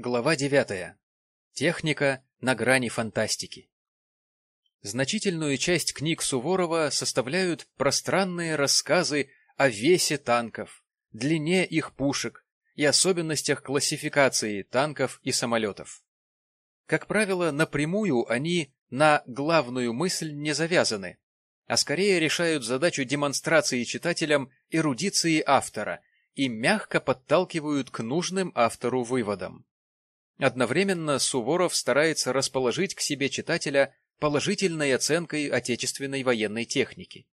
Глава 9. Техника на грани фантастики. Значительную часть книг Суворова составляют пространные рассказы о весе танков, длине их пушек и особенностях классификации танков и самолетов. Как правило, напрямую они на главную мысль не завязаны, а скорее решают задачу демонстрации читателям эрудиции автора и мягко подталкивают к нужным автору выводам. Одновременно Суворов старается расположить к себе читателя положительной оценкой отечественной военной техники.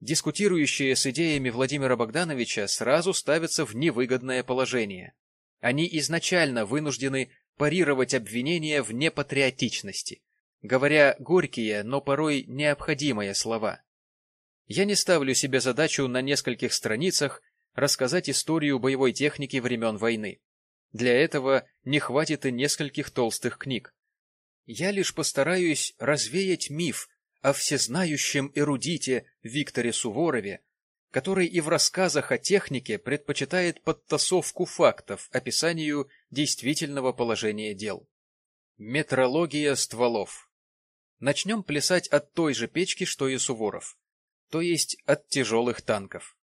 Дискутирующие с идеями Владимира Богдановича сразу ставятся в невыгодное положение. Они изначально вынуждены парировать обвинения в непатриотичности, говоря горькие, но порой необходимые слова. Я не ставлю себе задачу на нескольких страницах рассказать историю боевой техники времен войны. Для этого не хватит и нескольких толстых книг. Я лишь постараюсь развеять миф о всезнающем эрудите Викторе Суворове, который и в рассказах о технике предпочитает подтасовку фактов описанию действительного положения дел. Метрология стволов. Начнем плясать от той же печки, что и Суворов, то есть от тяжелых танков.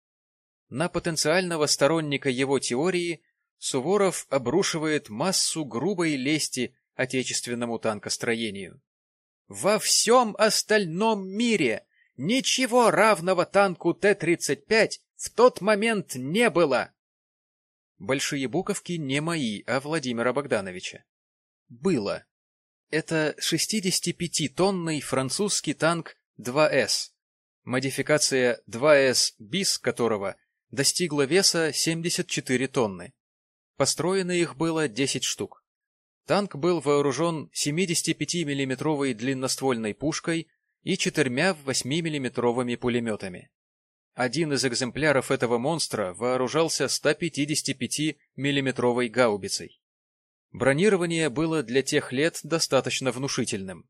На потенциального сторонника его теории Суворов обрушивает массу грубой лести отечественному танкостроению. Во всем остальном мире ничего равного танку Т-35 в тот момент не было. Большие буковки не мои, а Владимира Богдановича. Было. Это 65-тонный французский танк 2С, модификация 2С БИС которого достигла веса 74 тонны. Построено их было 10 штук. Танк был вооружен 75 миллиметровой длинноствольной пушкой и четырьмя 8 миллиметровыми пулеметами. Один из экземпляров этого монстра вооружался 155 миллиметровой гаубицей. Бронирование было для тех лет достаточно внушительным.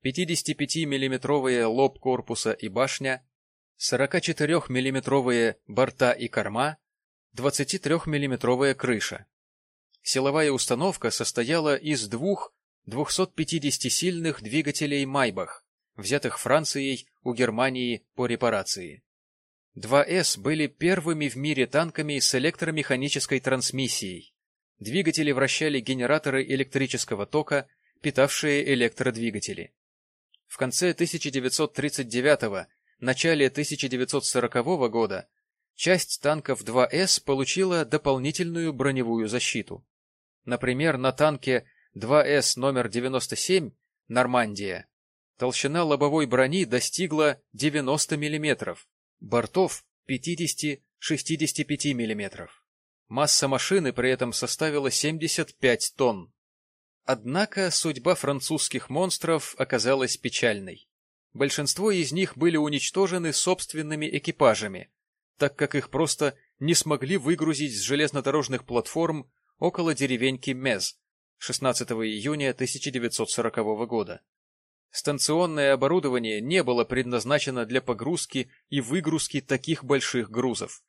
55 миллиметровые лоб корпуса и башня, 44 миллиметровые борта и корма, 23-миллиметровая крыша. Силовая установка состояла из двух 250-сильных двигателей «Майбах», взятых Францией у Германии по репарации. 2С были первыми в мире танками с электромеханической трансмиссией. Двигатели вращали генераторы электрического тока, питавшие электродвигатели. В конце 1939 начале 1940 года часть танков 2С получила дополнительную броневую защиту. Например, на танке 2С номер 97 «Нормандия» толщина лобовой брони достигла 90 мм, бортов 50-65 мм. Масса машины при этом составила 75 тонн. Однако судьба французских монстров оказалась печальной. Большинство из них были уничтожены собственными экипажами, так как их просто не смогли выгрузить с железнодорожных платформ около деревеньки Мез 16 июня 1940 года. Станционное оборудование не было предназначено для погрузки и выгрузки таких больших грузов.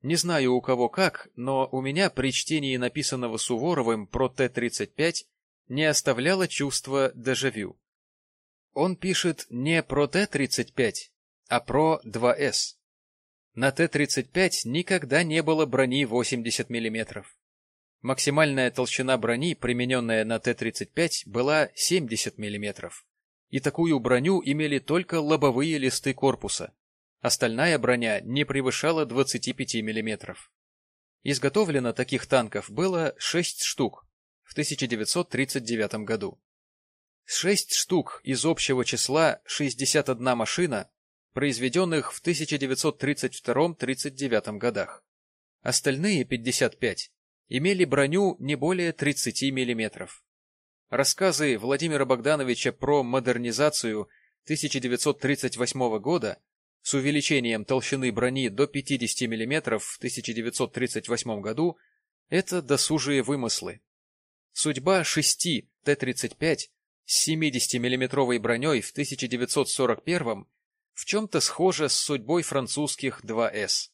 Не знаю у кого как, но у меня при чтении написанного Суворовым про Т-35 не оставляло чувство дежавю. Он пишет не про Т-35, а про 2С. На Т-35 никогда не было брони 80 мм. Максимальная толщина брони, примененная на Т-35, была 70 мм. И такую броню имели только лобовые листы корпуса. Остальная броня не превышала 25 мм. Изготовлено таких танков было 6 штук в 1939 году. 6 штук из общего числа 61 машина произведенных в 1932-39 годах. Остальные 55 имели броню не более 30 мм. Рассказы Владимира Богдановича про модернизацию 1938 года с увеличением толщины брони до 50 мм в 1938 году – это досужие вымыслы. Судьба шести Т-35 с 70 миллиметровой броней в 1941 в чем-то схожа с судьбой французских 2С.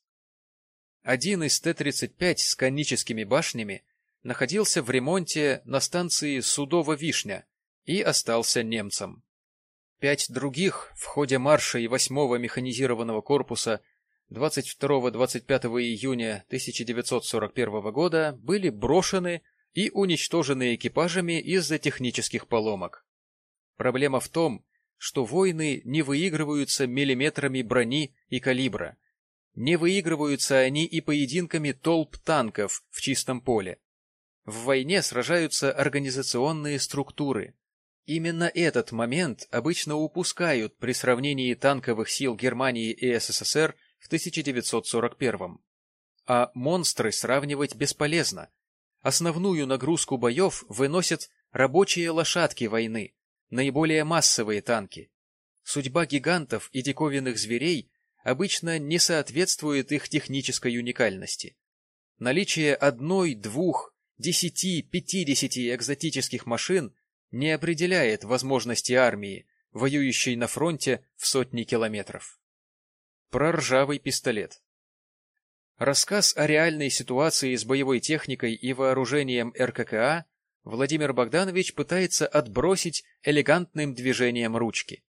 Один из Т-35 с коническими башнями находился в ремонте на станции Судово-Вишня и остался немцем. Пять других в ходе марша и 8-го механизированного корпуса 22-25 июня 1941 года были брошены и уничтожены экипажами из-за технических поломок. Проблема в том, что войны не выигрываются миллиметрами брони и калибра. Не выигрываются они и поединками толп танков в чистом поле. В войне сражаются организационные структуры. Именно этот момент обычно упускают при сравнении танковых сил Германии и СССР в 1941 А монстры сравнивать бесполезно. Основную нагрузку боев выносят рабочие лошадки войны, наиболее массовые танки. Судьба гигантов и диковинных зверей обычно не соответствует их технической уникальности. Наличие одной, двух, десяти, пятидесяти экзотических машин не определяет возможности армии, воюющей на фронте в сотни километров. Про ржавый пистолет. Рассказ о реальной ситуации с боевой техникой и вооружением РККА Владимир Богданович пытается отбросить элегантным движением ручки.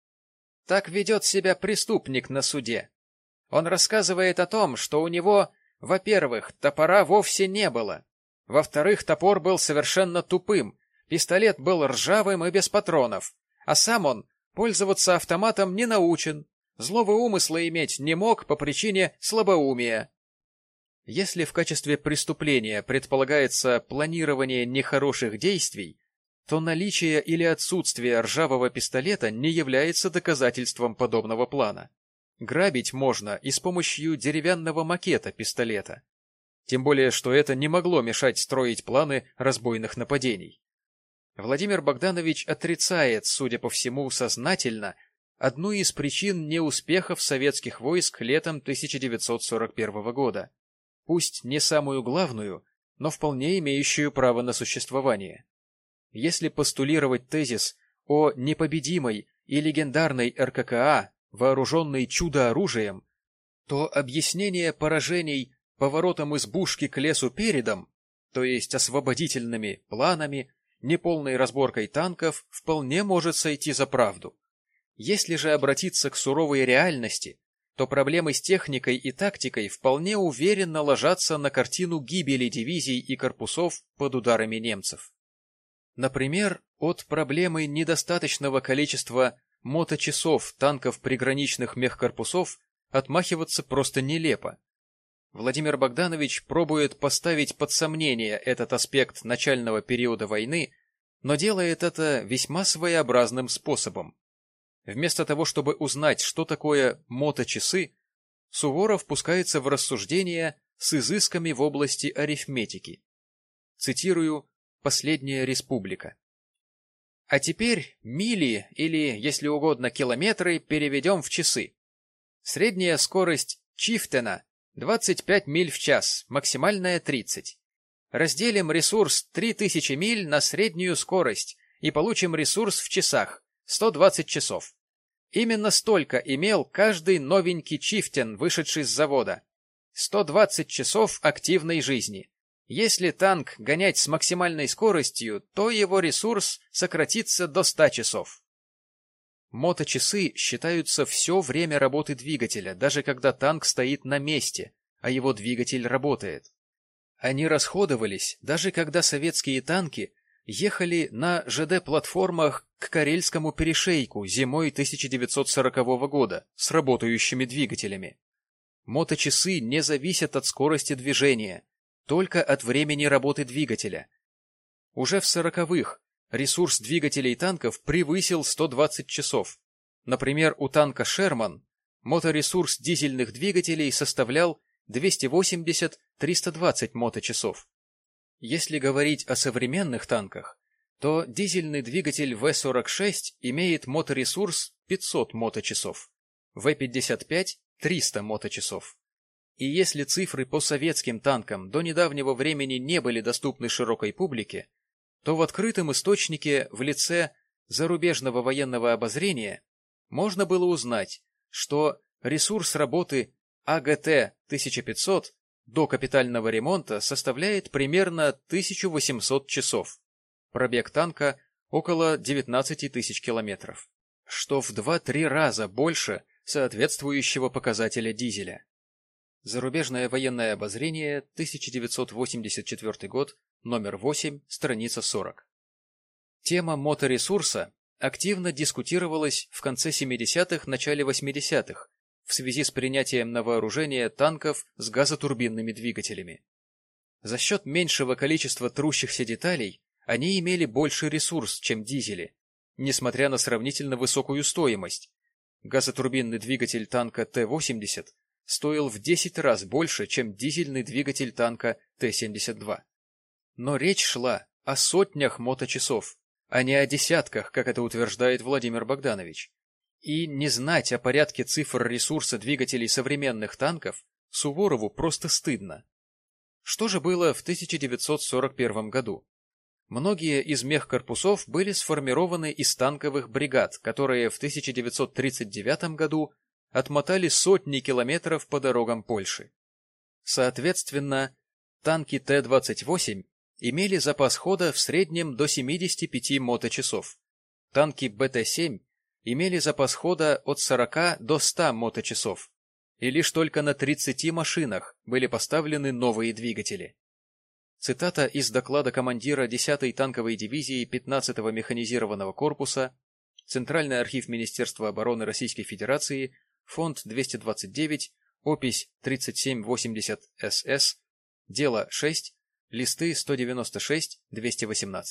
Так ведет себя преступник на суде. Он рассказывает о том, что у него, во-первых, топора вовсе не было, во-вторых, топор был совершенно тупым, пистолет был ржавым и без патронов, а сам он пользоваться автоматом не научен, злого умысла иметь не мог по причине слабоумия. Если в качестве преступления предполагается планирование нехороших действий, то наличие или отсутствие ржавого пистолета не является доказательством подобного плана. Грабить можно и с помощью деревянного макета пистолета. Тем более, что это не могло мешать строить планы разбойных нападений. Владимир Богданович отрицает, судя по всему, сознательно, одну из причин неуспехов советских войск летом 1941 года пусть не самую главную, но вполне имеющую право на существование. Если постулировать тезис о непобедимой и легендарной РККА, вооруженной чудо-оружием, то объяснение поражений поворотом избушки к лесу передом, то есть освободительными планами, неполной разборкой танков, вполне может сойти за правду. Если же обратиться к суровой реальности, то проблемы с техникой и тактикой вполне уверенно ложатся на картину гибели дивизий и корпусов под ударами немцев. Например, от проблемы недостаточного количества моточасов танков приграничных мехкорпусов отмахиваться просто нелепо. Владимир Богданович пробует поставить под сомнение этот аспект начального периода войны, но делает это весьма своеобразным способом. Вместо того, чтобы узнать, что такое моточасы, Суворов пускается в рассуждения с изысками в области арифметики. Цитирую «Последняя республика». А теперь мили, или, если угодно, километры переведем в часы. Средняя скорость Чифтена 25 миль в час, максимальная 30. Разделим ресурс 3000 миль на среднюю скорость и получим ресурс в часах 120 часов. Именно столько имел каждый новенький чифтен, вышедший с завода. 120 часов активной жизни. Если танк гонять с максимальной скоростью, то его ресурс сократится до 100 часов. Моточасы считаются все время работы двигателя, даже когда танк стоит на месте, а его двигатель работает. Они расходовались, даже когда советские танки ехали на ЖД-платформах к Карельскому перешейку зимой 1940 года с работающими двигателями. Моточасы не зависят от скорости движения, только от времени работы двигателя. Уже в сороковых ресурс двигателей танков превысил 120 часов. Например, у танка «Шерман» моторесурс дизельных двигателей составлял 280-320 моточасов. Если говорить о современных танках, то дизельный двигатель В-46 имеет моторесурс 500 моточасов, В-55 – 300 моточасов. И если цифры по советским танкам до недавнего времени не были доступны широкой публике, то в открытом источнике в лице зарубежного военного обозрения можно было узнать, что ресурс работы АГТ-1500 до капитального ремонта составляет примерно 1800 часов. Пробег танка около 19 тысяч километров, что в 2-3 раза больше соответствующего показателя дизеля. Зарубежное военное обозрение, 1984 год, номер 8, страница 40. Тема моторесурса активно дискутировалась в конце 70-х, начале 80-х в связи с принятием на вооружение танков с газотурбинными двигателями. За счет меньшего количества трущихся деталей они имели больше ресурс, чем дизели, несмотря на сравнительно высокую стоимость. Газотурбинный двигатель танка Т-80 стоил в 10 раз больше, чем дизельный двигатель танка Т-72. Но речь шла о сотнях моточасов, а не о десятках, как это утверждает Владимир Богданович. И не знать о порядке цифр ресурса двигателей современных танков Суворову просто стыдно. Что же было в 1941 году? Многие из мехкорпусов были сформированы из танковых бригад, которые в 1939 году отмотали сотни километров по дорогам Польши. Соответственно, танки Т-28 имели запас хода в среднем до 75 моточасов. Танки БТ-7 имели запас хода от 40 до 100 моточасов, и лишь только на 30 машинах были поставлены новые двигатели. Цитата из доклада командира 10-й танковой дивизии 15-го механизированного корпуса, Центральный архив Министерства обороны Российской Федерации, фонд 229, опись 3780 СС, дело 6, листы 196-218.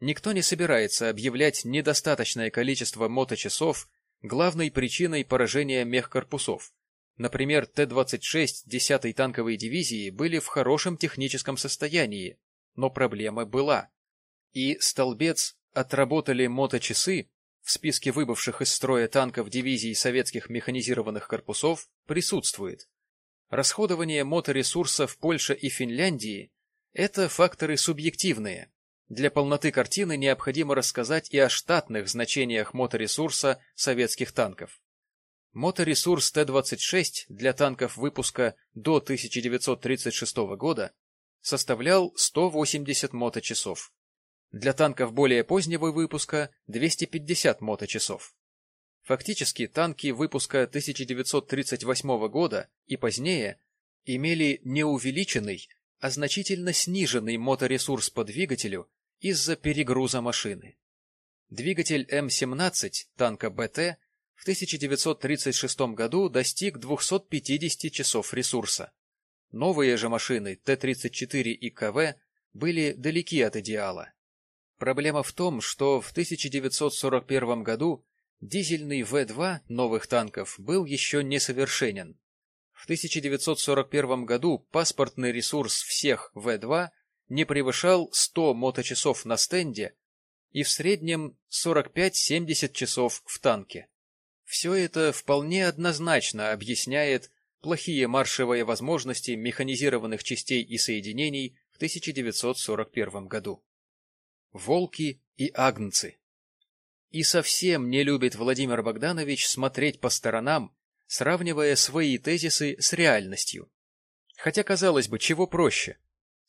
Никто не собирается объявлять недостаточное количество моточасов главной причиной поражения мехкорпусов. Например, Т-26 10-й танковой дивизии были в хорошем техническом состоянии, но проблема была. И столбец «отработали моточасы» в списке выбывших из строя танков дивизий советских механизированных корпусов присутствует. Расходование моторесурса в Польше и Финляндии – это факторы субъективные, для полноты картины необходимо рассказать и о штатных значениях моторесурса советских танков. Моторесурс Т-26 для танков выпуска до 1936 года составлял 180 моточасов. Для танков более позднего выпуска – 250 моточасов. Фактически танки выпуска 1938 года и позднее имели не увеличенный, а значительно сниженный моторесурс по двигателю из-за перегруза машины. Двигатель М-17 танка БТ в 1936 году достиг 250 часов ресурса. Новые же машины Т-34 и КВ были далеки от идеала. Проблема в том, что в 1941 году дизельный В-2 новых танков был еще несовершенен. В 1941 году паспортный ресурс всех В-2 не превышал 100 моточасов на стенде и в среднем 45-70 часов в танке. Все это вполне однозначно объясняет плохие маршевые возможности механизированных частей и соединений в 1941 году. Волки и агнцы. И совсем не любит Владимир Богданович смотреть по сторонам, сравнивая свои тезисы с реальностью. Хотя, казалось бы, чего проще?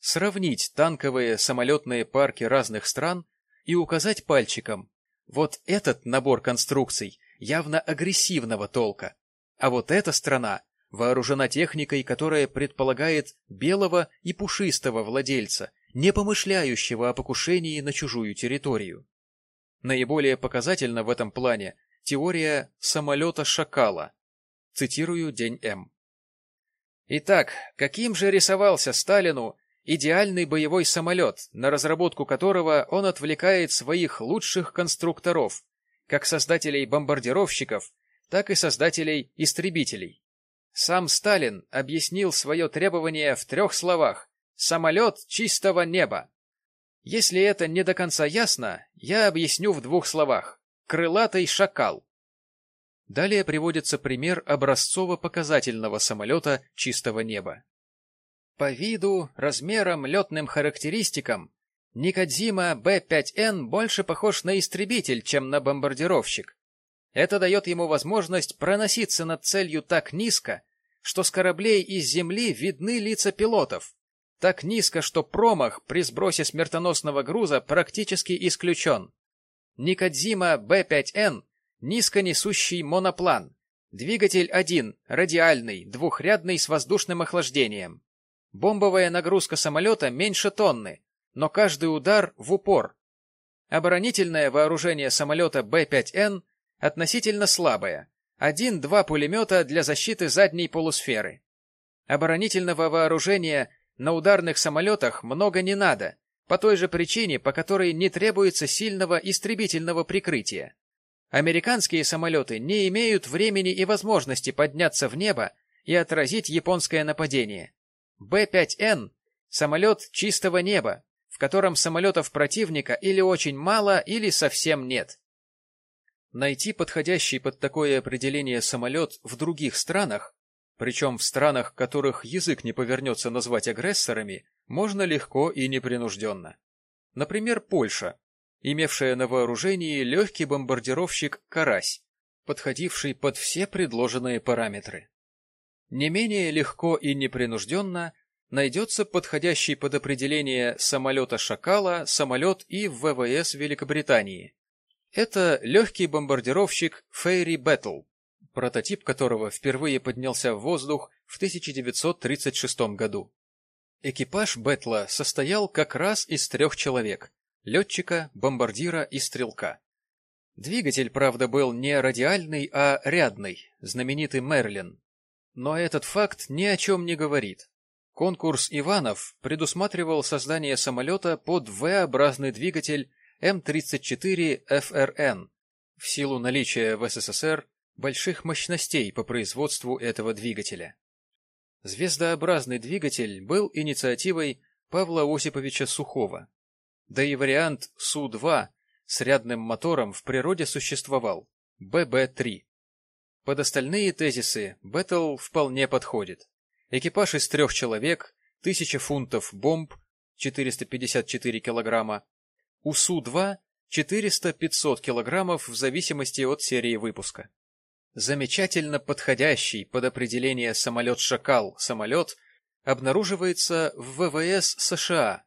сравнить танковые самолетные парки разных стран и указать пальчиком «Вот этот набор конструкций явно агрессивного толка, а вот эта страна вооружена техникой, которая предполагает белого и пушистого владельца, не помышляющего о покушении на чужую территорию». Наиболее показательна в этом плане теория самолета «Шакала». Цитирую День М. Итак, каким же рисовался Сталину идеальный боевой самолет, на разработку которого он отвлекает своих лучших конструкторов, как создателей бомбардировщиков, так и создателей истребителей. Сам Сталин объяснил свое требование в трех словах «самолет чистого неба». Если это не до конца ясно, я объясню в двух словах «крылатый шакал». Далее приводится пример образцово-показательного самолета чистого неба. По виду, размерам, летным характеристикам Никодзима Б-5Н больше похож на истребитель, чем на бомбардировщик. Это дает ему возможность проноситься над целью так низко, что с кораблей из земли видны лица пилотов. Так низко, что промах при сбросе смертоносного груза практически исключен. Никодзима Б5Н — низко несущий моноплан. Двигатель один, радиальный, двухрядный с воздушным охлаждением. Бомбовая нагрузка самолета меньше тонны, но каждый удар в упор. Оборонительное вооружение самолета Б-5Н относительно слабое. Один-два пулемета для защиты задней полусферы. Оборонительного вооружения на ударных самолетах много не надо, по той же причине, по которой не требуется сильного истребительного прикрытия. Американские самолеты не имеют времени и возможности подняться в небо и отразить японское нападение. Б-5Н – самолет чистого неба, в котором самолетов противника или очень мало, или совсем нет. Найти подходящий под такое определение самолет в других странах, причем в странах, которых язык не повернется назвать агрессорами, можно легко и непринужденно. Например, Польша, имевшая на вооружении легкий бомбардировщик «Карась», подходивший под все предложенные параметры. Не менее легко и непринужденно найдется подходящий под определение самолета «Шакала» самолет и в ВВС Великобритании. Это легкий бомбардировщик «Фейри Бэтл», прототип которого впервые поднялся в воздух в 1936 году. Экипаж Бэтла состоял как раз из трех человек – летчика, бомбардира и стрелка. Двигатель, правда, был не радиальный, а рядный, знаменитый Мерлин. Но этот факт ни о чем не говорит. Конкурс Иванов предусматривал создание самолета под V-образный двигатель М-34ФРН в силу наличия в СССР больших мощностей по производству этого двигателя. Звездообразный двигатель был инициативой Павла Осиповича Сухого. Да и вариант Су-2 с рядным мотором в природе существовал, ББ-3. Под остальные тезисы Беттл вполне подходит. Экипаж из трех человек, 1000 фунтов бомб, 454 килограмма, УСУ-2 400-500 килограммов в зависимости от серии выпуска. Замечательно подходящий под определение самолет «Шакал» самолет обнаруживается в ВВС США.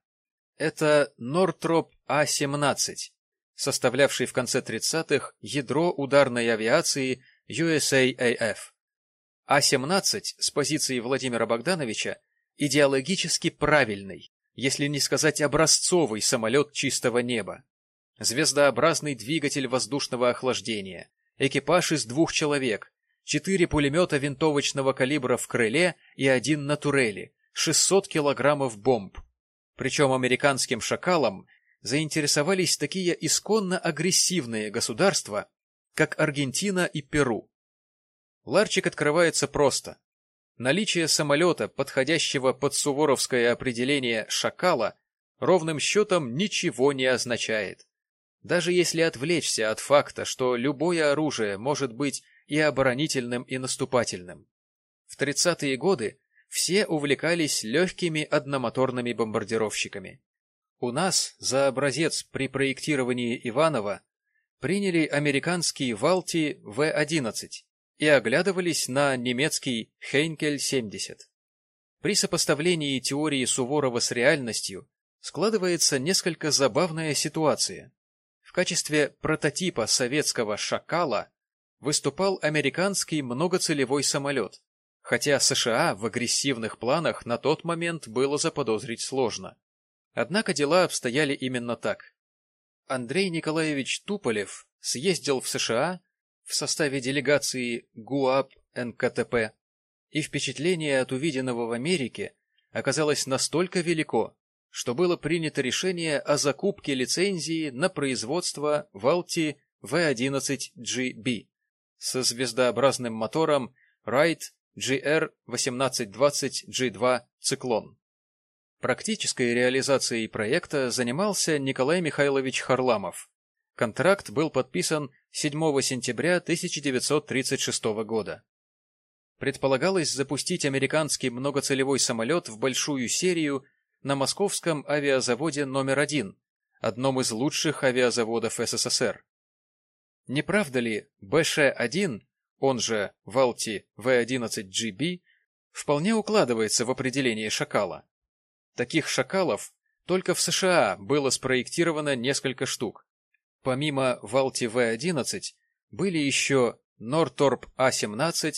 Это Нортроп А-17, составлявший в конце 30-х ядро ударной авиации USAAF. А-17 с позиции Владимира Богдановича идеологически правильный, если не сказать образцовый самолет чистого неба. Звездообразный двигатель воздушного охлаждения, экипаж из двух человек, четыре пулемета винтовочного калибра в крыле и один на турели, 600 килограммов бомб. Причем американским «Шакалом» заинтересовались такие исконно агрессивные государства, как Аргентина и Перу. Ларчик открывается просто. Наличие самолета, подходящего под суворовское определение «шакала», ровным счетом ничего не означает. Даже если отвлечься от факта, что любое оружие может быть и оборонительным, и наступательным. В 30-е годы все увлекались легкими одномоторными бомбардировщиками. У нас за образец при проектировании Иванова приняли американский Валти В-11, и оглядывались на немецкий Хейнкель-70. При сопоставлении теории Суворова с реальностью складывается несколько забавная ситуация. В качестве прототипа советского «Шакала» выступал американский многоцелевой самолет, хотя США в агрессивных планах на тот момент было заподозрить сложно. Однако дела обстояли именно так. Андрей Николаевич Туполев съездил в США в составе делегации ГУАП НКТП, и впечатление от увиденного в Америке оказалось настолько велико, что было принято решение о закупке лицензии на производство Валти V11GB со звездообразным мотором Wright GR1820G2 «Циклон». Практической реализацией проекта занимался Николай Михайлович Харламов, Контракт был подписан 7 сентября 1936 года. Предполагалось запустить американский многоцелевой самолет в большую серию на московском авиазаводе номер один, одном из лучших авиазаводов СССР. Не правда ли БШ-1, он же Валти В-11GB, вполне укладывается в определение шакала. Таких шакалов только в США было спроектировано несколько штук. Помимо Валти В-11 были еще Норторп А-17,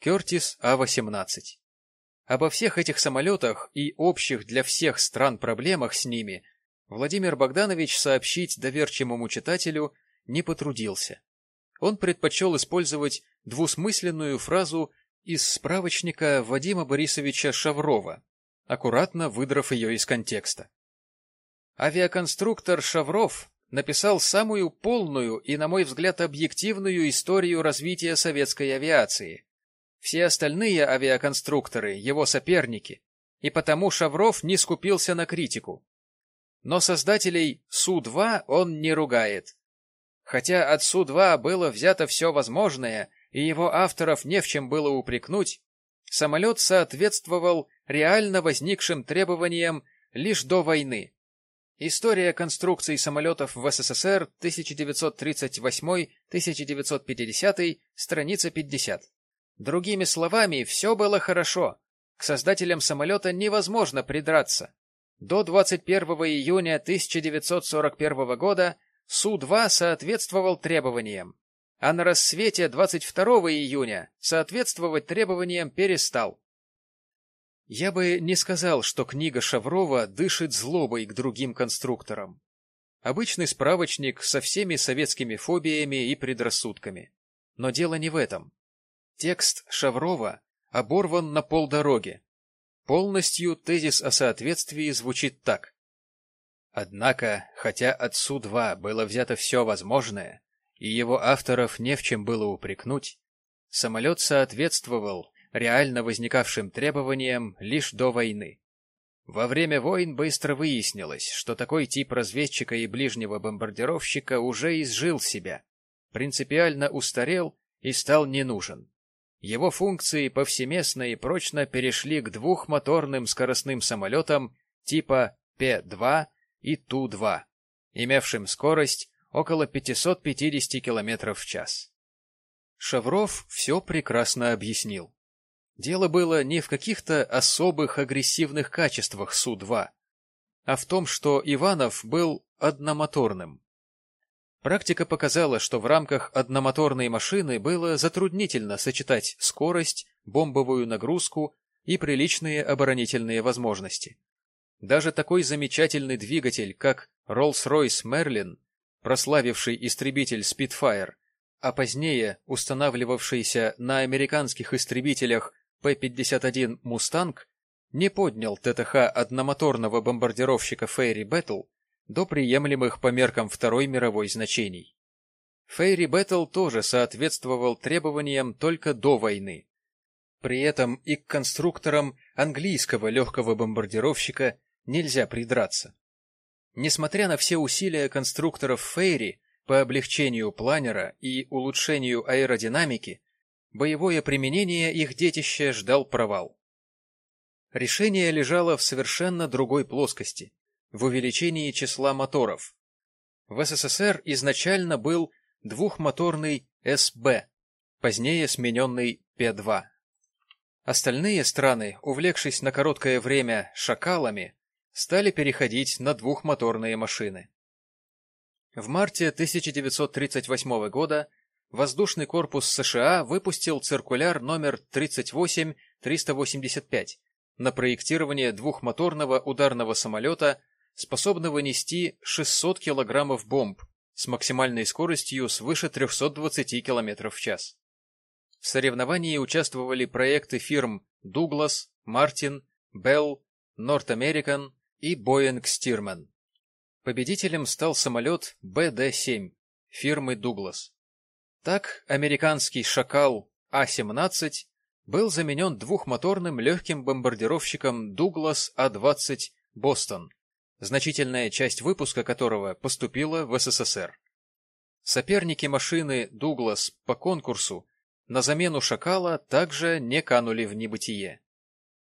Кертис А-18. Обо всех этих самолетах и общих для всех стран проблемах с ними Владимир Богданович сообщить доверчивому читателю не потрудился. Он предпочел использовать двусмысленную фразу из справочника Вадима Борисовича Шаврова, аккуратно выдрав ее из контекста. Авиаконструктор Шавров написал самую полную и, на мой взгляд, объективную историю развития советской авиации. Все остальные авиаконструкторы — его соперники, и потому Шавров не скупился на критику. Но создателей Су-2 он не ругает. Хотя от Су-2 было взято все возможное, и его авторов не в чем было упрекнуть, самолет соответствовал реально возникшим требованиям лишь до войны. История конструкции самолетов в СССР 1938-1950, страница 50. Другими словами, все было хорошо. К создателям самолета невозможно придраться. До 21 июня 1941 года Су-2 соответствовал требованиям, а на рассвете 22 июня соответствовать требованиям перестал. Я бы не сказал, что книга Шаврова дышит злобой к другим конструкторам. Обычный справочник со всеми советскими фобиями и предрассудками. Но дело не в этом. Текст Шаврова оборван на полдороге. Полностью тезис о соответствии звучит так. Однако, хотя от Су-2 было взято все возможное, и его авторов не в чем было упрекнуть, самолет соответствовал реально возникавшим требованиям лишь до войны. Во время войн быстро выяснилось, что такой тип разведчика и ближнего бомбардировщика уже изжил себя, принципиально устарел и стал не нужен. Его функции повсеместно и прочно перешли к двухмоторным скоростным самолетам типа П-2 и Ту-2, имевшим скорость около 550 км в час. Шавров все прекрасно объяснил. Дело было не в каких-то особых агрессивных качествах Су-2, а в том, что Иванов был одномоторным. Практика показала, что в рамках одномоторной машины было затруднительно сочетать скорость, бомбовую нагрузку и приличные оборонительные возможности. Даже такой замечательный двигатель, как Rolls-Royce Merlin, прославивший истребитель Spitfire, а позднее устанавливавшийся на американских истребителях P-51 «Мустанг», не поднял ТТХ одномоторного бомбардировщика Fairey Battle до приемлемых по меркам Второй мировой значений. Фейри Бэтл тоже соответствовал требованиям только до войны. При этом и к конструкторам английского легкого бомбардировщика нельзя придраться. Несмотря на все усилия конструкторов Фейри по облегчению планера и улучшению аэродинамики, боевое применение их детища ждал провал. Решение лежало в совершенно другой плоскости – в увеличении числа моторов. В СССР изначально был двухмоторный СБ, позднее смененный П-2. Остальные страны, увлекшись на короткое время «шакалами», стали переходить на двухмоторные машины. В марте 1938 года воздушный корпус США выпустил циркуляр номер 38385 на проектирование двухмоторного ударного самолета, способного нести 600 килограммов бомб с максимальной скоростью свыше 320 км в час. В соревновании участвовали проекты фирм Douglas, Martin, Bell, North American и Boeing Stearman. Победителем стал самолет БД-7 фирмы Douglas. Так, американский «Шакал» А-17 был заменен двухмоторным легким бомбардировщиком Douglas А-20 «Бостон», значительная часть выпуска которого поступила в СССР. Соперники машины «Дуглас» по конкурсу на замену «Шакала» также не канули в небытие.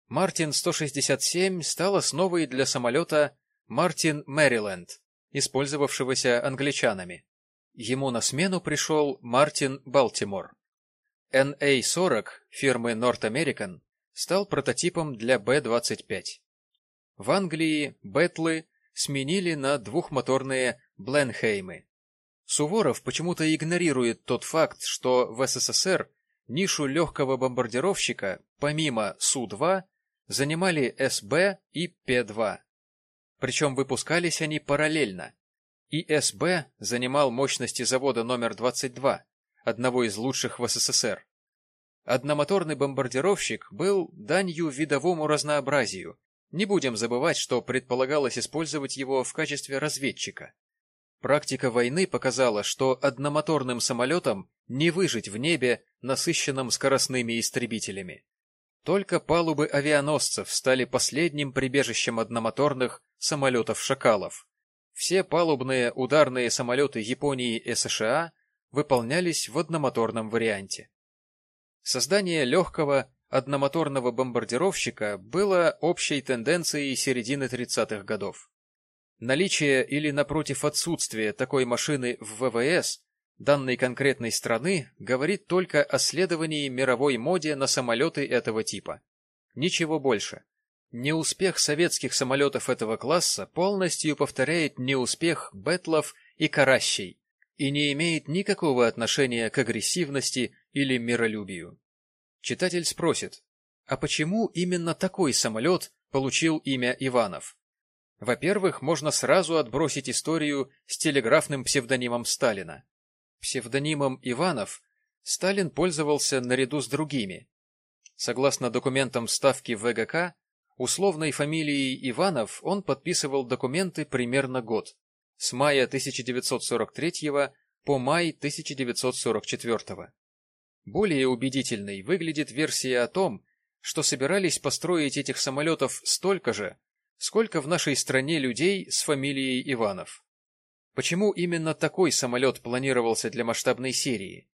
Мартин-167 стал основой для самолета Мартин Мэриленд, использовавшегося англичанами. Ему на смену пришел Мартин Балтимор. NA-40 фирмы North American стал прототипом для B-25. В Англии Бэтлы сменили на двухмоторные Бленхеймы. Суворов почему-то игнорирует тот факт, что в СССР нишу легкого бомбардировщика, помимо Су-2, занимали СБ и Пе-2. Причем выпускались они параллельно. И СБ занимал мощности завода номер 22, одного из лучших в СССР. Одномоторный бомбардировщик был данью видовому разнообразию. Не будем забывать, что предполагалось использовать его в качестве разведчика. Практика войны показала, что одномоторным самолетам не выжить в небе, насыщенном скоростными истребителями. Только палубы авианосцев стали последним прибежищем одномоторных самолетов-шакалов. Все палубные ударные самолеты Японии и США выполнялись в одномоторном варианте. Создание легкого одномоторного бомбардировщика было общей тенденцией середины 30-х годов. Наличие или, напротив, отсутствие такой машины в ВВС данной конкретной страны говорит только о следовании мировой моде на самолеты этого типа. Ничего больше. Неуспех советских самолетов этого класса полностью повторяет неуспех Бетлов и Каращей и не имеет никакого отношения к агрессивности или миролюбию. Читатель спросит, а почему именно такой самолет получил имя Иванов? Во-первых, можно сразу отбросить историю с телеграфным псевдонимом Сталина. Псевдонимом Иванов Сталин пользовался наряду с другими. Согласно документам Ставки ВГК, условной фамилией Иванов он подписывал документы примерно год, с мая 1943 по май 1944. Более убедительной выглядит версия о том, что собирались построить этих самолетов столько же, сколько в нашей стране людей с фамилией Иванов. Почему именно такой самолет планировался для масштабной серии?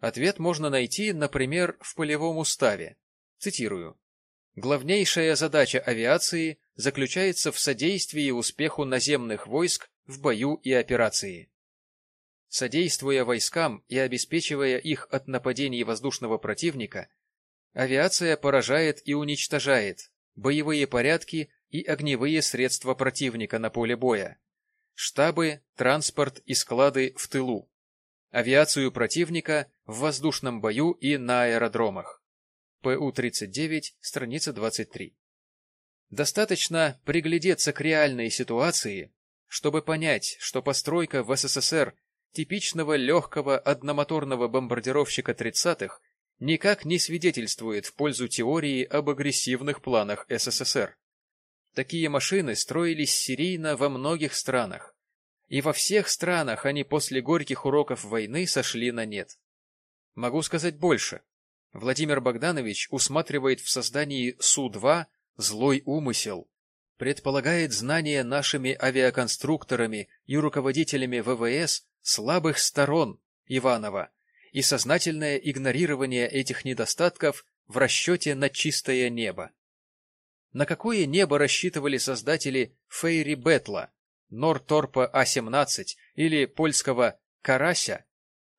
Ответ можно найти, например, в полевом уставе. Цитирую. Главнейшая задача авиации заключается в содействии успеху наземных войск в бою и операции. Содействуя войскам и обеспечивая их от нападений воздушного противника, авиация поражает и уничтожает боевые порядки и огневые средства противника на поле боя, штабы, транспорт и склады в тылу, авиацию противника в воздушном бою и на аэродромах. ПУ-39, страница 23. Достаточно приглядеться к реальной ситуации, чтобы понять, что постройка в СССР типичного легкого одномоторного бомбардировщика 30-х никак не свидетельствует в пользу теории об агрессивных планах СССР. Такие машины строились серийно во многих странах. И во всех странах они после горьких уроков войны сошли на нет. Могу сказать больше. Владимир Богданович усматривает в создании Су-2 злой умысел, предполагает знание нашими авиаконструкторами и руководителями ВВС слабых сторон Иванова и сознательное игнорирование этих недостатков в расчете на чистое небо. На какое небо рассчитывали создатели Фейри Бетла, Норторпа А-17 или польского Карася,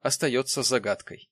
остается загадкой.